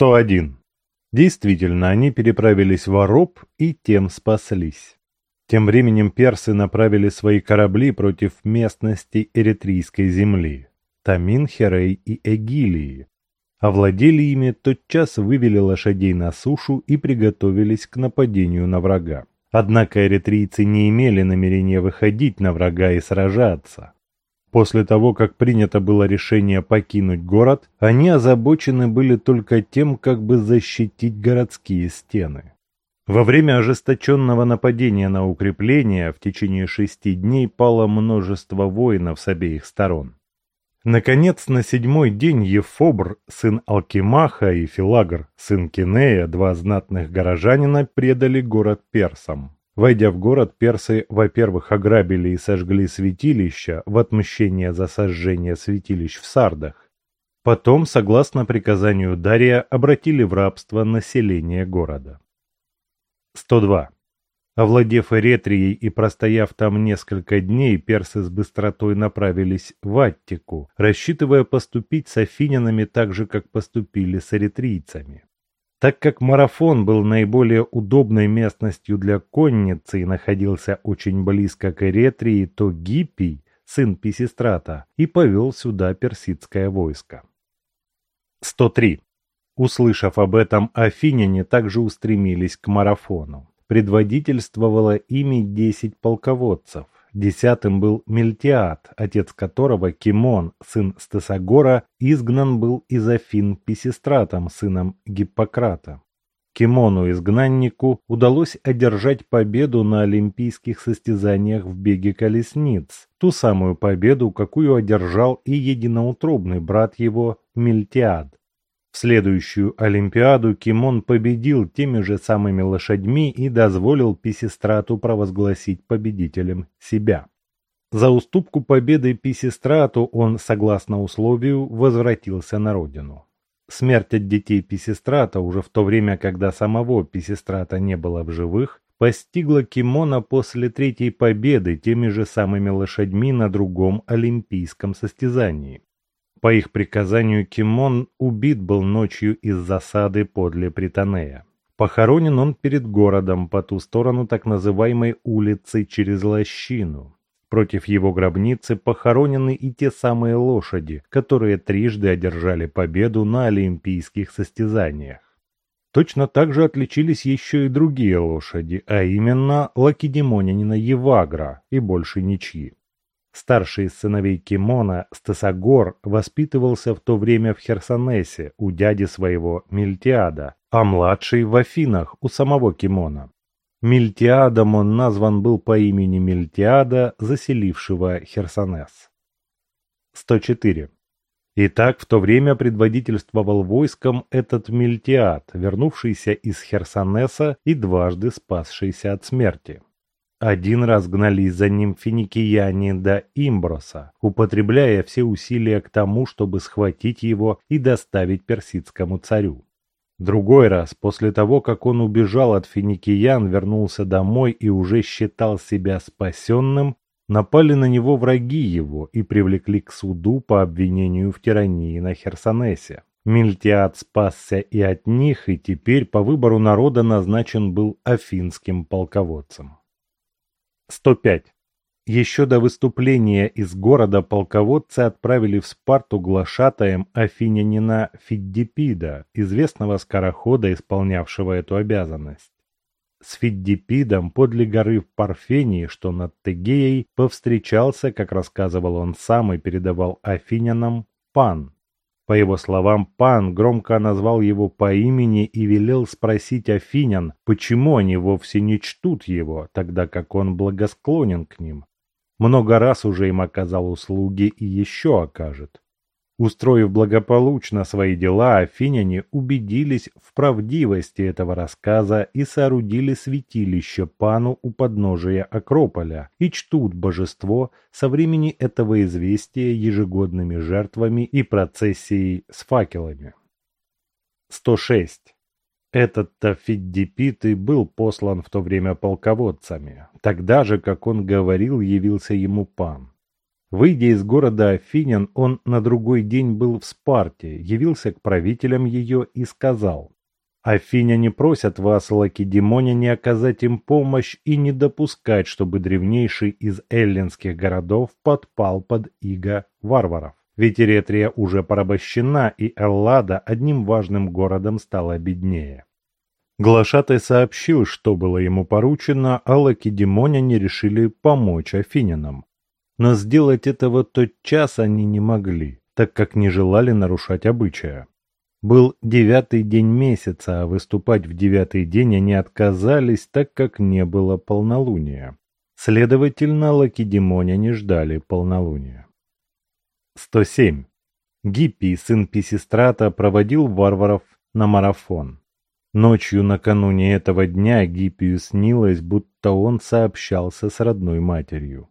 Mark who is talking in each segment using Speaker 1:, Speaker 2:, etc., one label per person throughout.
Speaker 1: 101. Действительно, они переправились в Ароб и тем спаслись. Тем временем персы направили свои корабли против местности Эритрийской земли, Тамин, Херей и Эгилии. Овладели ими, тотчас вывели лошадей на сушу и приготовились к нападению на врага. Однако эритрийцы не имели намерения выходить на врага и сражаться. После того, как принято было решение покинуть город, они озабочены были только тем, как бы защитить городские стены. Во время ожесточенного нападения на укрепления в течение шести дней пало множество воинов с обеих сторон. Наконец, на седьмой день Ефобр, сын Алкимаха, и Филагр, сын Кинея, два знатных горожанина, предали город персам. Войдя в город, персы, во-первых, ограбили и сожгли святилища в отмщение за сожжение святилищ в Сардах. Потом, согласно приказанию Дария, обратили в рабство население города. 102. Овладев Эретрией и простояв там несколько дней, персы с быстротой направились в Аттику, рассчитывая поступить с афинянами так же, как поступили с эритрийцами. Так как марафон был наиболее удобной местностью для конницы и находился очень близко к Эретрии, то Гиппий, сын Писистрата, и повел сюда персидское войско. 103. Услышав об этом, афиняне также устремились к марафону. Предводительствовало ими десять полководцев. Десятым был Мельтиад, отец которого, Кимон, сын Стесагора, изгнан был из Афин Писистратом, сыном Гиппократа. Кимону, изгнаннику, удалось одержать победу на олимпийских состязаниях в беге колесниц, ту самую победу, какую одержал и единоутробный брат его Мельтиад. В следующую Олимпиаду Кимон победил теми же самыми лошадьми и дозволил Писистрату провозгласить победителем себя. За уступку победы Писистрату он, согласно условию, возвратился на родину. Смерть от детей Писистрата уже в то время, когда самого Писистрата не было в живых, постигла Кимона после третьей победы теми же самыми лошадьми на другом олимпийском состязании. По их приказанию Кимон убит был ночью из засады подле Притонея. Похоронен он перед городом по ту сторону так называемой улицы через лощину. Против его гробницы похоронены и те самые лошади, которые трижды одержали победу на олимпийских состязаниях. Точно так же отличились еще и другие лошади, а именно лакедемонянина Евагра и больше ничьи. Старший из сыновей Кимона, Стесагор, воспитывался в то время в Херсонесе у дяди своего Мильтиада, а младший в Афинах у самого Кимона. Мильтиадом он назван был по имени Мильтиада, заселившего Херсонес. 104. Итак, в то время предводительствовал войском этот Мильтиад, вернувшийся из Херсонеса и дважды спасшийся от смерти. Один раз гнались за ним финикияне до Имброса, употребляя все усилия к тому, чтобы схватить его и доставить персидскому царю. Другой раз, после того, как он убежал от финикиян, вернулся домой и уже считал себя спасенным, напали на него враги его и привлекли к суду по обвинению в тирании на Херсонесе. Мильтиад спасся и от них, и теперь по выбору народа назначен был афинским полководцем. 105. Еще до выступления из города полководцы отправили в Спарту глашатаем афинянина Фиддипида, известного скорохода, исполнявшего эту обязанность. С Фиддипидом подле горы в Парфении, что над Тегеей, повстречался, как рассказывал он сам и передавал афинянам, пан, по его словам, пан громко назвал его по имени и велел спросить афинян, почему они вовсе не чтут его, тогда как он благосклонен к ним. Много раз уже им оказал услуги и еще окажет. Устроив благополучно свои дела, афиняне убедились в правдивости этого рассказа и соорудили святилище Пану у подножия Акрополя и чтут божество со времени этого известия ежегодными жертвами и процессией с факелами. 106. Этот-то был послан в то время полководцами. Тогда же, как он говорил, явился ему пан. Выйдя из города Афинян, он на другой день был в Спарте, явился к правителям ее и сказал, «Афиняне просят вас, лакедемоняне, оказать им помощь и не допускать, чтобы древнейший из эллинских городов подпал под иго варваров. Ведь Эретрия уже порабощена, и Эллада одним важным городом стала беднее». Глашатай сообщил, что было ему поручено, а лакедемоняне решили помочь афинянам. Но сделать этого тотчас они не могли, так как не желали нарушать обычая. Был девятый день месяца, а выступать в девятый день они отказались, так как не было полнолуния. Следовательно, лакедемоняне ждали полнолуния. 107. Гиппий, сын Писистрата, проводил варваров на марафон. Ночью накануне этого дня Гиппию снилось, будто он сообщался с родной матерью.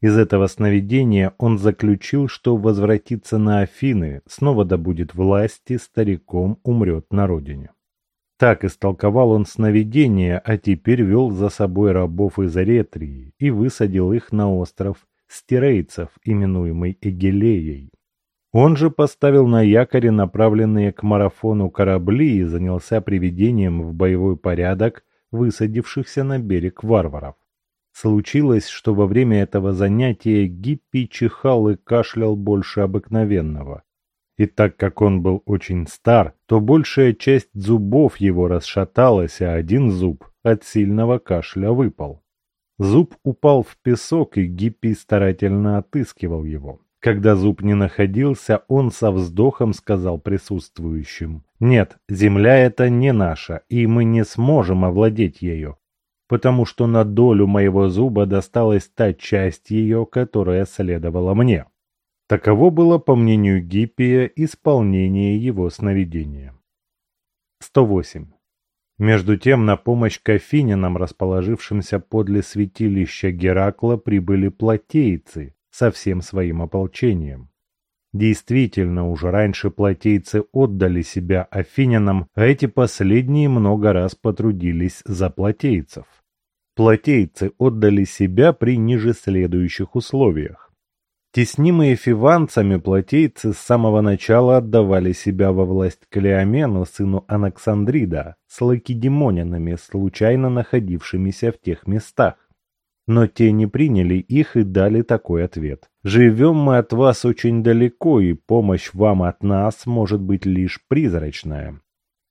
Speaker 1: Из этого сновидения он заключил, что возвратится на Афины, снова добудет власти, стариком умрет на родине. Так истолковал он сновидение, а теперь вел за собой рабов из Аретрии и высадил их на остров Стерейцев, именуемый Эгелеей. Он же поставил на якоре направленные к марафону корабли и занялся приведением в боевой порядок высадившихся на берег варваров. Случилось, что во время этого занятия Гиппи чихал и кашлял больше обыкновенного. И так как он был очень стар, то большая часть зубов его расшаталась, а один зуб от сильного кашля выпал. Зуб упал в песок, и Гиппи старательно отыскивал его. Когда зуб не находился, он со вздохом сказал присутствующим, «Нет, земля эта не наша, и мы не сможем овладеть ею потому что на долю моего зуба досталась та часть ее, которая следовала мне. Таково было, по мнению Гиппия, исполнение его сновидения. 108. Между тем на помощь к афинянам, расположившимся подле святилища Геракла, прибыли платейцы со всем своим ополчением. Действительно, уже раньше платейцы отдали себя афинянам, а эти последние много раз потрудились за платейцев. Платейцы отдали себя при ниже следующих условиях. Теснимые фиванцами платейцы с самого начала отдавали себя во власть Клеомену, сыну Анаксандрида, с лакедемонянами, случайно находившимися в тех местах. Но те не приняли их и дали такой ответ. «Живем мы от вас очень далеко, и помощь вам от нас может быть лишь призрачная.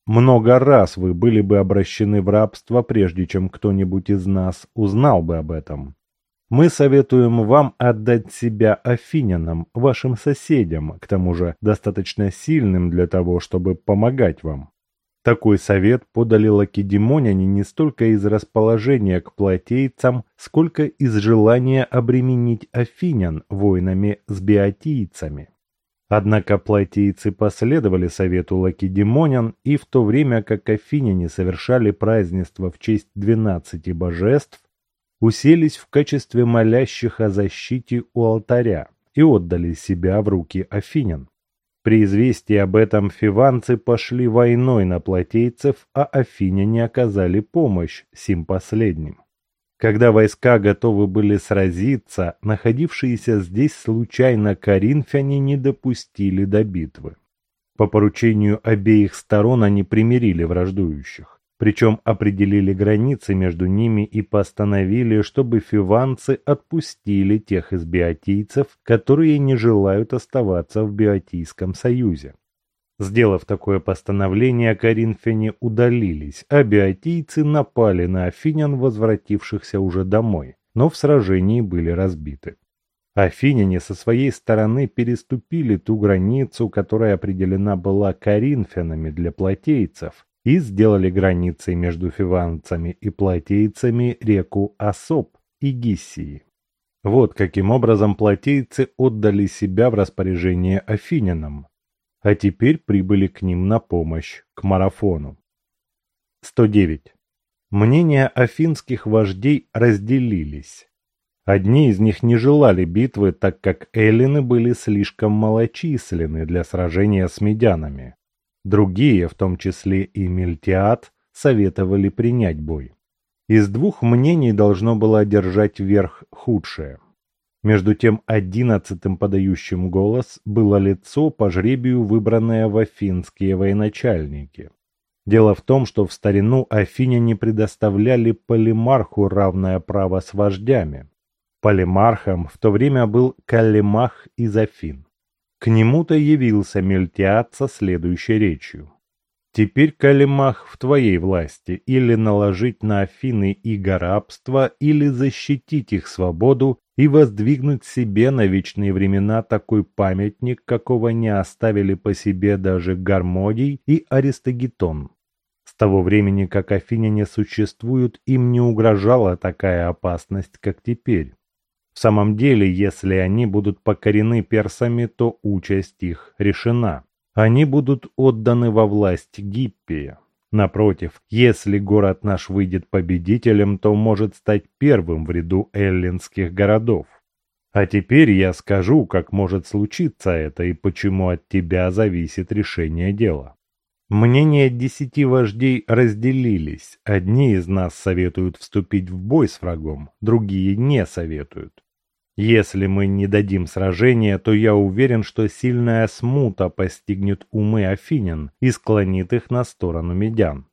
Speaker 1: Много раз вы были бы обращены в рабство, прежде чем кто-нибудь из нас узнал бы об этом. Мы советуем вам отдать себя афинянам, вашим соседям, к тому же достаточно сильным для того, чтобы помогать вам. Такой совет подали лакедемоняне не столько из расположения к платейцам, сколько из желания обременить афинян воинами с биотийцами. Однако платийцы последовали совету лакедемонян, и в то время как афиняне совершали празднество в честь двенадцати божеств, уселись в качестве молящих о защите у алтаря и отдали себя в руки афинян. При известии об этом фиванцы пошли войной на платейцев, а афиняне оказали помощь сим последним. Когда войска готовы были сразиться, находившиеся здесь случайно коринфяне не допустили до битвы. По поручению обеих сторон они примирили враждующих. Причем определили границы между ними и постановили, чтобы фиванцы отпустили тех из биотийцев, которые не желают оставаться в биотийском союзе. Сделав такое постановление, коринфяне удалились, а биотийцы напали на афинян, возвратившихся уже домой, но в сражении были разбиты. Афиняне со своей стороны переступили ту границу, которая определена была коринфянами для платейцев, и сделали границей между фиванцами и платейцами реку Осоп и Гиссии. Вот каким образом платейцы отдали себя в распоряжение афинянам, а теперь прибыли к ним на помощь, к марафону. 109. Мнения афинских вождей разделились. Одни из них не желали битвы, так как эллины были слишком малочисленны для сражения с медянами. Другие, в том числе и Мельтиад, советовали принять бой. Из двух мнений должно было одержать верх худшее. Между тем одиннадцатым подающим голос было лицо по жребию, выбранное в афинские военачальники. Дело в том, что в старину афиняне предоставляли полимарху равное право с вождями. Полимархом в то время был Калимах из Афин. К нему-то явился Мельтиад со следующей речью. Теперь Калимах в твоей власти или наложить на Афины иго рабства, или защитить их свободу и воздвигнуть себе на вечные времена такой памятник, какого не оставили по себе даже Гармодий и Аристогетон. С того времени, как афиняне существуют, им не угрожала такая опасность, как теперь. В самом деле, если они будут покорены персами, то участь их решена. Они будут отданы во власть Гиппия. Напротив, если город наш выйдет победителем, то может стать первым в ряду эллинских городов. А теперь я скажу, как может случиться это и почему от тебя зависит решение дела. Мнения десяти вождей разделились. Одни из нас советуют вступить в бой с врагом, другие не советуют. Если мы не дадим сражения, то я уверен, что сильная смута постигнет умы афинян и склонит их на сторону медян.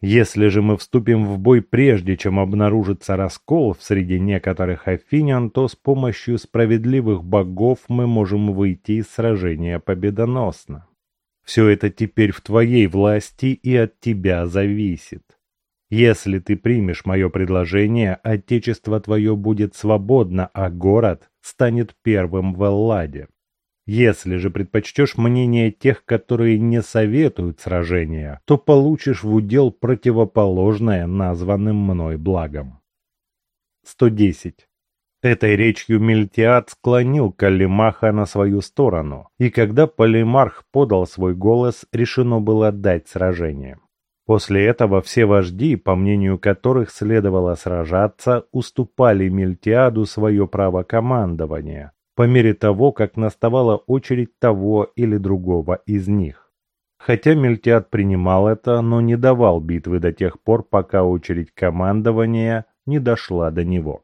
Speaker 1: Если же мы вступим в бой прежде, чем обнаружится раскол в среди некоторых афинян, то с помощью справедливых богов мы можем выйти из сражения победоносно. Все это теперь в твоей власти и от тебя зависит. Если ты примешь мое предложение, отечество твое будет свободно, а город станет первым в Элладе. Если же предпочтешь мнение тех, которые не советуют сражения, то получишь в удел противоположное названным мной благом. 110. Этой речью Мельтиад склонил Калимаха на свою сторону, и когда Полимарх подал свой голос, решено было дать сражение. После этого все вожди, по мнению которых следовало сражаться, уступали Мельтиаду свое право командования, по мере того, как наставала очередь того или другого из них. Хотя Мельтиад принимал это, но не давал битвы до тех пор, пока очередь командования не дошла до него.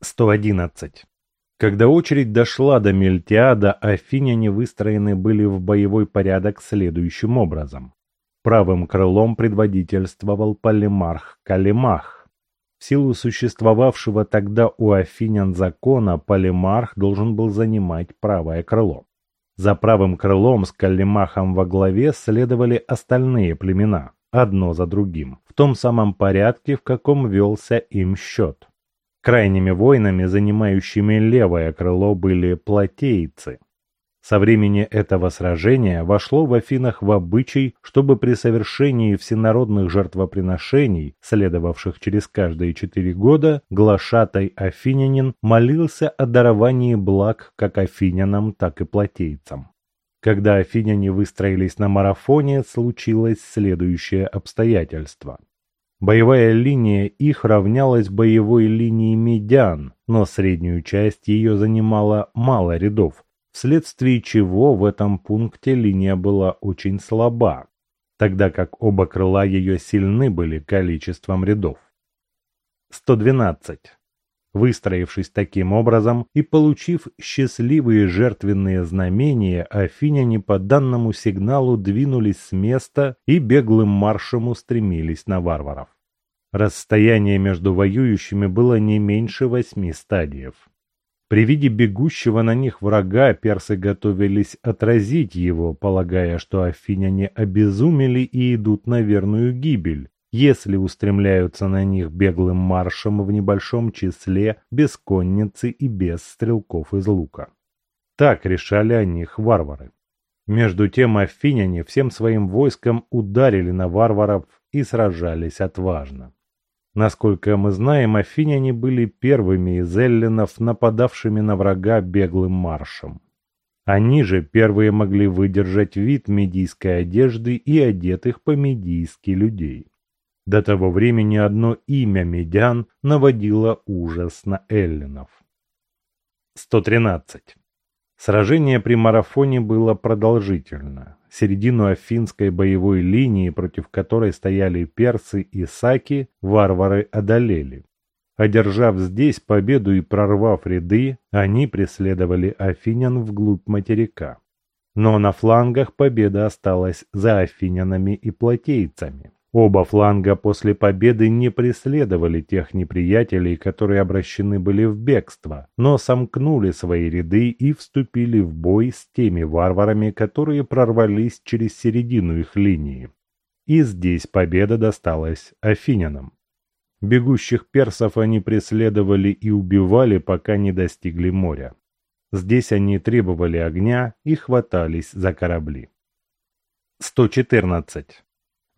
Speaker 1: 111. Когда очередь дошла до Мельтиада, афиняне выстроены были в боевой порядок следующим образом. Правым крылом предводительствовал полимарх Калимах. В силу существовавшего тогда у афинян закона полимарх должен был занимать правое крыло. За правым крылом с Калимахом во главе следовали остальные племена, одно за другим, в том самом порядке, в каком велся им счет. Крайними воинами, занимающими левое крыло, были платейцы, со времени этого сражения вошло в Афинах в обычай, чтобы при совершении всенародных жертвоприношений, следовавших через каждые четыре года, глашатай афинянин молился о даровании благ как афинянам, так и платейцам. Когда афиняне выстроились на марафоне, случилось следующее обстоятельство. Боевая линия их равнялась боевой линии медян, но среднюю часть ее занимала мало рядов, вследствие чего в этом пункте линия была очень слаба, тогда как оба крыла ее сильны были количеством рядов. 112. Выстроившись таким образом и получив счастливые жертвенные знамения, афиняне по данному сигналу двинулись с места и беглым маршем устремились на варваров. Расстояние между воюющими было не меньше восьми стадиев. При виде бегущего на них врага персы готовились отразить его, полагая, что афиняне обезумели и идут на верную гибель, если устремляются на них беглым маршем в небольшом числе, без конницы и без стрелков из лука. Так решали о них варвары. Между тем афиняне всем своим войском ударили на варваров и сражались отважно. Насколько мы знаем, афиняне были первыми из эллинов, нападавшими на врага беглым маршем. Они же первые могли выдержать вид медийской одежды и одетых по-медийски людей. До того времени одно имя медян наводило ужас на эллинов. 113. Сражение при марафоне было продолжительно. Середину афинской боевой линии, против которой стояли персы и саки, варвары одолели. Одержав здесь победу и прорвав ряды, они преследовали афинян вглубь материка. Но на флангах победа осталась за афинянами и платейцами. Оба фланга после победы не преследовали тех неприятелей, которые обращены были в бегство, но сомкнули свои ряды и вступили в бой с теми варварами, которые прорвались через середину их линии. И здесь победа досталась афинянам. Бегущих персов они преследовали и убивали, пока не достигли моря. Здесь они требовали огня и хватались за корабли. 114.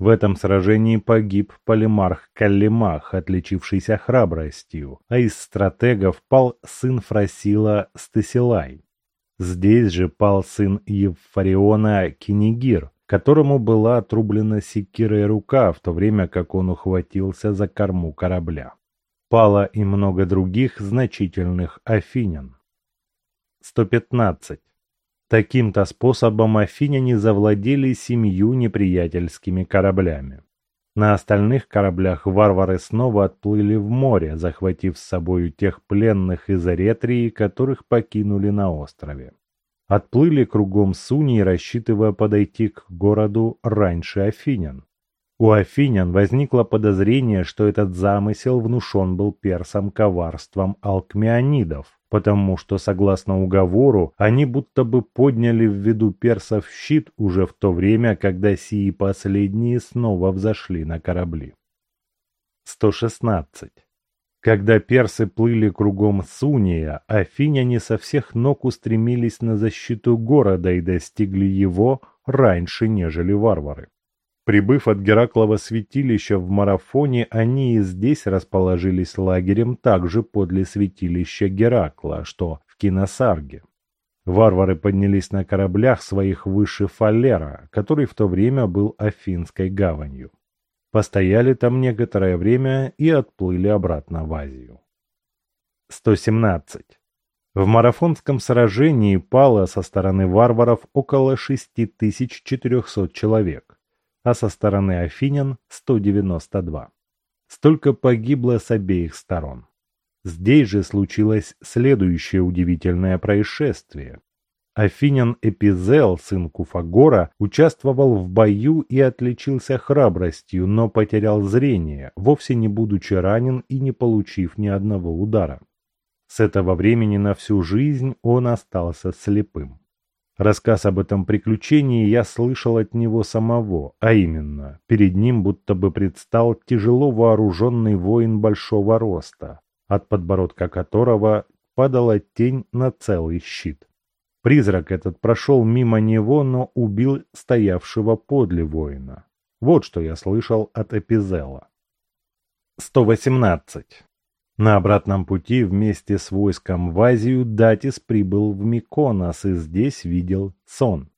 Speaker 1: В этом сражении погиб полимарх Каллимах, отличившийся храбростью, а из стратегов пал сын Фрасила Стесилай. Здесь же пал сын Евфариона Кинигир, которому была отрублена секирой рука, в то время как он ухватился за корму корабля. Пало и много других значительных афинян. 115. Таким-то способом афиняне завладели семью неприятельскими кораблями. На остальных кораблях варвары снова отплыли в море, захватив с собою тех пленных из Аретрии, которых покинули на острове. Отплыли кругом Суни, рассчитывая подойти к городу раньше афинян. У афинян возникло подозрение, что этот замысел внушен был персам коварством алкмеонидов, потому что, согласно уговору, они будто бы подняли в виду персов щит уже в то время, когда сии последние снова взошли на корабли. 116. Когда персы плыли кругом Суния, афиняне со всех ног устремились на защиту города и достигли его раньше, нежели варвары. Прибыв от Гераклова святилища в Марафоне, они и здесь расположились лагерем также подле святилища Геракла, что в Киносарге. Варвары поднялись на кораблях своих выше Фалера, который в то время был Афинской гаванью. Постояли там некоторое время и отплыли обратно в Азию. 117. В марафонском сражении пало со стороны варваров около 6400 человек а со стороны афинян 192. Столько погибло с обеих сторон. Здесь же случилось следующее удивительное происшествие. Афинян Эпизел, сын Куфагора, участвовал в бою и отличился храбростью, но потерял зрение, вовсе не будучи ранен и не получив ни одного удара. С этого времени на всю жизнь он остался слепым. Рассказ об этом приключении я слышал от него самого, а именно, перед ним будто бы предстал тяжело вооруженный воин большого роста, от подбородка которого падала тень на целый щит. Призрак этот прошел мимо него, но убил стоявшего подле воина. Вот что я слышал от Эпизела. 118. На обратном пути вместе с войском в Азию Датис прибыл в Миконос и здесь видел сон.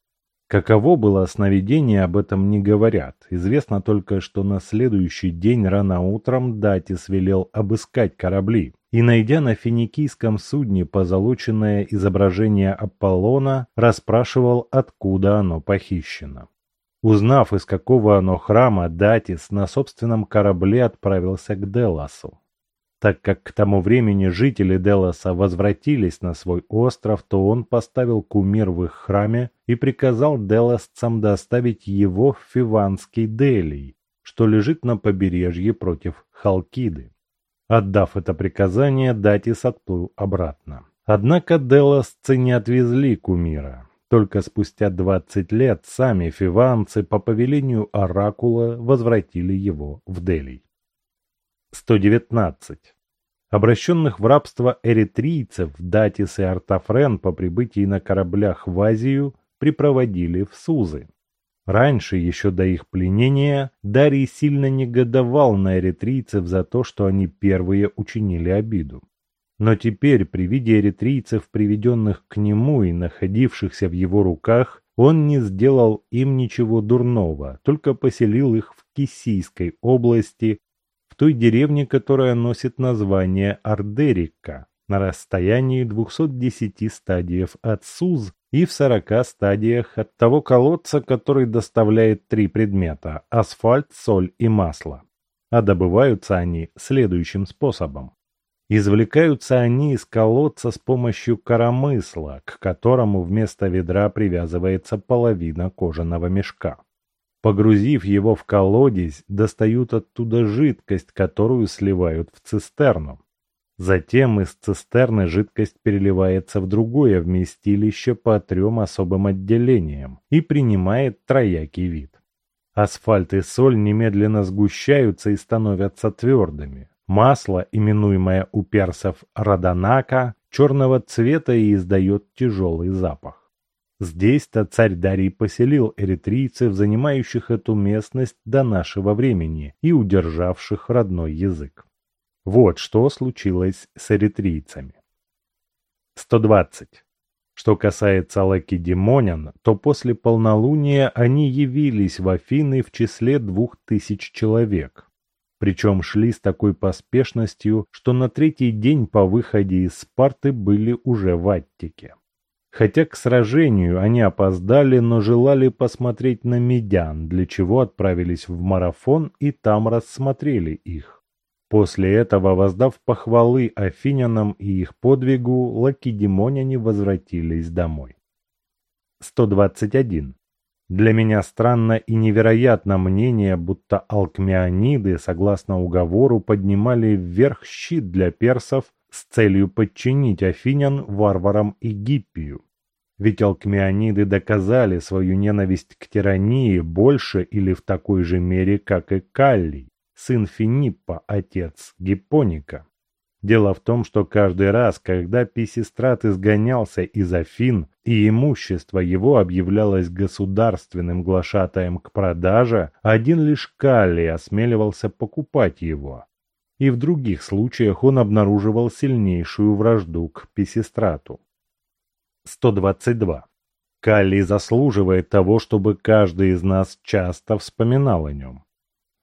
Speaker 1: Каково было сновидение, об этом не говорят. Известно только, что на следующий день рано утром Датис велел обыскать корабли. И, найдя на финикийском судне позолоченное изображение Аполлона, расспрашивал, откуда оно похищено. Узнав, из какого оно храма, Датис на собственном корабле отправился к Деласу. Так как к тому времени жители Делоса возвратились на свой остров, то он поставил кумир в их храме и приказал делосцам доставить его в Фиванский Делий, что лежит на побережье против Халкиды. Отдав это приказание, Датис отплыл обратно. Однако делосцы не отвезли кумира. Только спустя двадцать лет сами фиванцы по повелению Оракула возвратили его в Делий. 119. Обращенных в рабство эритрийцев Датис и Артафрен по прибытии на кораблях в Азию припроводили в Сузы. Раньше, еще до их пленения, Дарий сильно негодовал на эритрийцев за то, что они первые учинили обиду. Но теперь, при виде эритрийцев, приведенных к нему и находившихся в его руках, он не сделал им ничего дурного, только поселил их в Кисийской области в той деревне, которая носит название Ардерика, на расстоянии 210 стадиев от Суз и в 40 стадиях от того колодца, который доставляет три предмета – асфальт, соль и масло. А добываются они следующим способом. Извлекаются они из колодца с помощью коромысла, к которому вместо ведра привязывается половина кожаного мешка. Погрузив его в колодец, достают оттуда жидкость, которую сливают в цистерну. Затем из цистерны жидкость переливается в другое вместилище по трем особым отделениям и принимает троякий вид. Асфальт и соль немедленно сгущаются и становятся твердыми. Масло, именуемое у персов раданака, черного цвета и издает тяжелый запах. Здесь-то царь Дарий поселил эритрийцев, занимающих эту местность до нашего времени и удержавших родной язык. Вот что случилось с эритрийцами. 120. Что касается лакедемонян, то после полнолуния они явились в Афины в числе двух тысяч человек. Причем шли с такой поспешностью, что на третий день по выходе из Спарты были уже в Аттике. Хотя к сражению они опоздали, но желали посмотреть на медян, для чего отправились в марафон и там рассмотрели их. После этого, воздав похвалы афинянам и их подвигу, лакедемоняне возвратились домой. 121. Для меня странно и невероятно мнение, будто алкмеониды, согласно уговору, поднимали вверх щит для персов с целью подчинить афинян варварам и Гиппию. Ведь алкмеониды доказали свою ненависть к тирании больше или в такой же мере, как и Каллий сын Финиппа, отец Гиппоника. Дело в том, что каждый раз, когда Писистрат изгонялся из Афин, и имущество его объявлялось государственным глашатаем к продаже, один лишь Калли осмеливался покупать его. И в других случаях он обнаруживал сильнейшую вражду к Писистрату. 122. Калли заслуживает того, чтобы каждый из нас часто вспоминал о нем.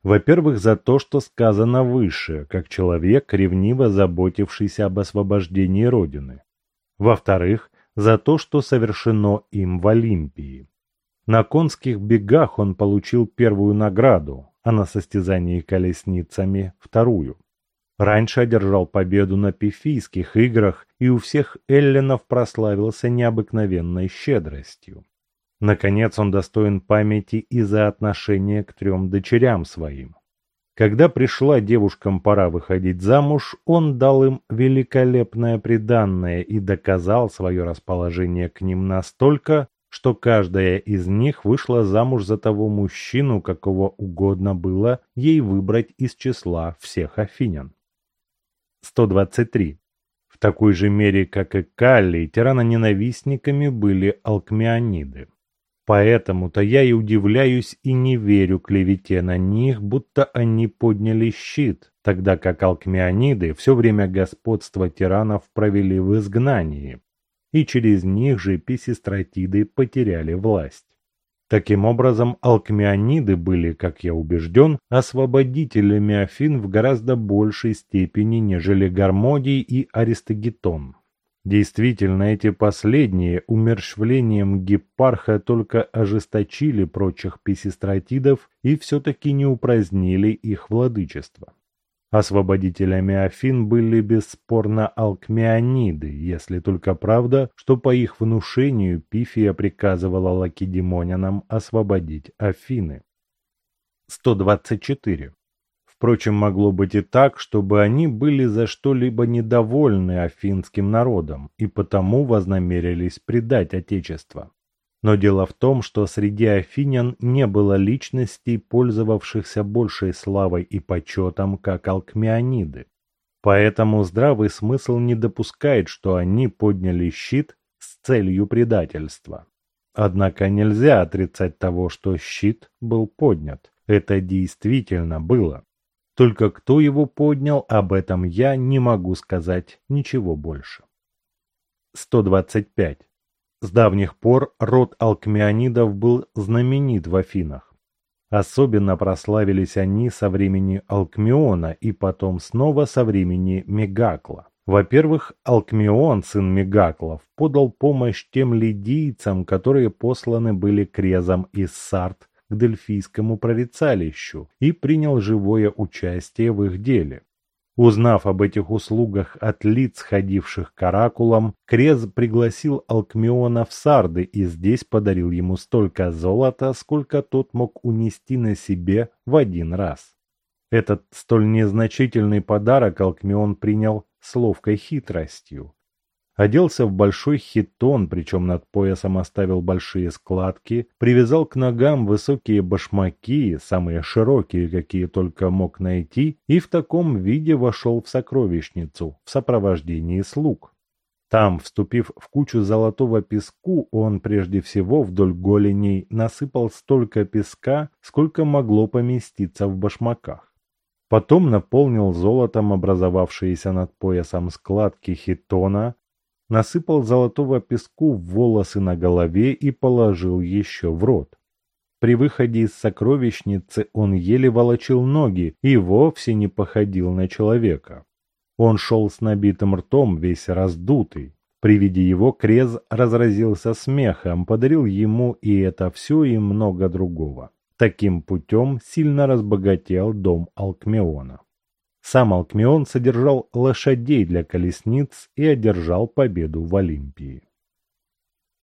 Speaker 1: Во-первых, за то, что сказано выше, как человек, ревниво заботившийся об освобождении Родины. Во-вторых, за то, что совершено им в Олимпии. На конских бегах он получил первую награду, а на состязании колесницами – вторую. Раньше одержал победу на пифийских играх и у всех эллинов прославился необыкновенной щедростью. Наконец он достоин памяти и за отношение к трем дочерям своим. Когда пришла девушкам пора выходить замуж, он дал им великолепное приданное и доказал свое расположение к ним настолько, что каждая из них вышла замуж за того мужчину, какого угодно было ей выбрать из числа всех афинян. 123. В такой же мере, как и Калли, тираноненавистниками были алкмеониды. Поэтому-то я и удивляюсь и не верю клевете на них, будто они подняли щит, тогда как алкмеониды все время господства тиранов провели в изгнании, и через них же писистратиды потеряли власть. Таким образом, алкмеониды были, как я убежден, освободителями Афин в гораздо большей степени, нежели Гармодий и Аристогетон. Действительно, эти последние умерщвлением гепарха только ожесточили прочих писистратидов и все-таки не упразднили их владычество. Освободителями Афин были бесспорно алкмеониды, если только правда, что по их внушению Пифия приказывала лакедемонянам освободить Афины. 124. Впрочем, могло быть и так, чтобы они были за что-либо недовольны афинским народом и потому вознамерились предать Отечество. Но дело в том, что среди афинян не было личностей, пользовавшихся большей славой и почетом, как алкмеониды. Поэтому здравый смысл не допускает, что они подняли щит с целью предательства. Однако нельзя отрицать того, что щит был поднят. Это действительно было. Только кто его поднял, об этом я не могу сказать ничего больше. 125. С давних пор род алкмеонидов был знаменит в Афинах. Особенно прославились они со времени Алкмеона и потом снова со времени Мегакла. Во-первых, Алкмеон, сын Мегаклов, подал помощь тем лидийцам, которые посланы были Крезом из Сарт к Дельфийскому прорицалищу и принял живое участие в их деле. Узнав об этих услугах от лиц, ходивших к оракулам, Крез пригласил Алкмеона в Сарды и здесь подарил ему столько золота, сколько тот мог унести на себе в один раз. Этот столь незначительный подарок Алкмеон принял с ловкой хитростью. Оделся в большой хитон, причем над поясом оставил большие складки, привязал к ногам высокие башмаки, самые широкие, какие только мог найти, и в таком виде вошел в сокровищницу в сопровождении слуг. Там, вступив в кучу золотого песку, он прежде всего вдоль голеней насыпал столько песка, сколько могло поместиться в башмаках. Потом наполнил золотом образовавшиеся над поясом складки хитона, насыпал золотого песку в волосы на голове и положил еще в рот. При выходе из сокровищницы он еле волочил ноги и вовсе не походил на человека. Он шел с набитым ртом, весь раздутый. При виде его Крез разразился смехом, подарил ему и это все, и много другого. Таким путем сильно разбогател дом Алкмеона. Сам Алкмеон содержал лошадей для колесниц и одержал победу в Олимпии.